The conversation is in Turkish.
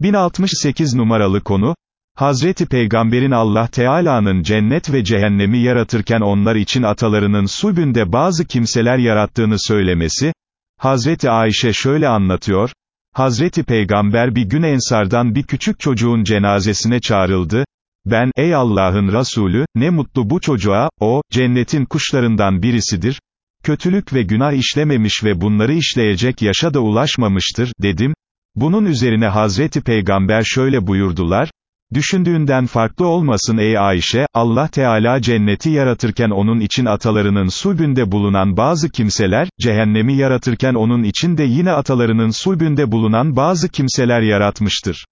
1068 numaralı konu, Hazreti Peygamberin Allah Teala'nın cennet ve cehennemi yaratırken onlar için atalarının sulbünde bazı kimseler yarattığını söylemesi, Hazreti Ayşe şöyle anlatıyor, Hazreti Peygamber bir gün Ensardan bir küçük çocuğun cenazesine çağrıldı, ben, ey Allah'ın Resulü, ne mutlu bu çocuğa, o, cennetin kuşlarından birisidir, kötülük ve günah işlememiş ve bunları işleyecek yaşa da ulaşmamıştır, dedim, bunun üzerine Hazreti Peygamber şöyle buyurdular, Düşündüğünden farklı olmasın ey Ayşe, Allah Teala cenneti yaratırken onun için atalarının sulbünde bulunan bazı kimseler, cehennemi yaratırken onun için de yine atalarının sulbünde bulunan bazı kimseler yaratmıştır.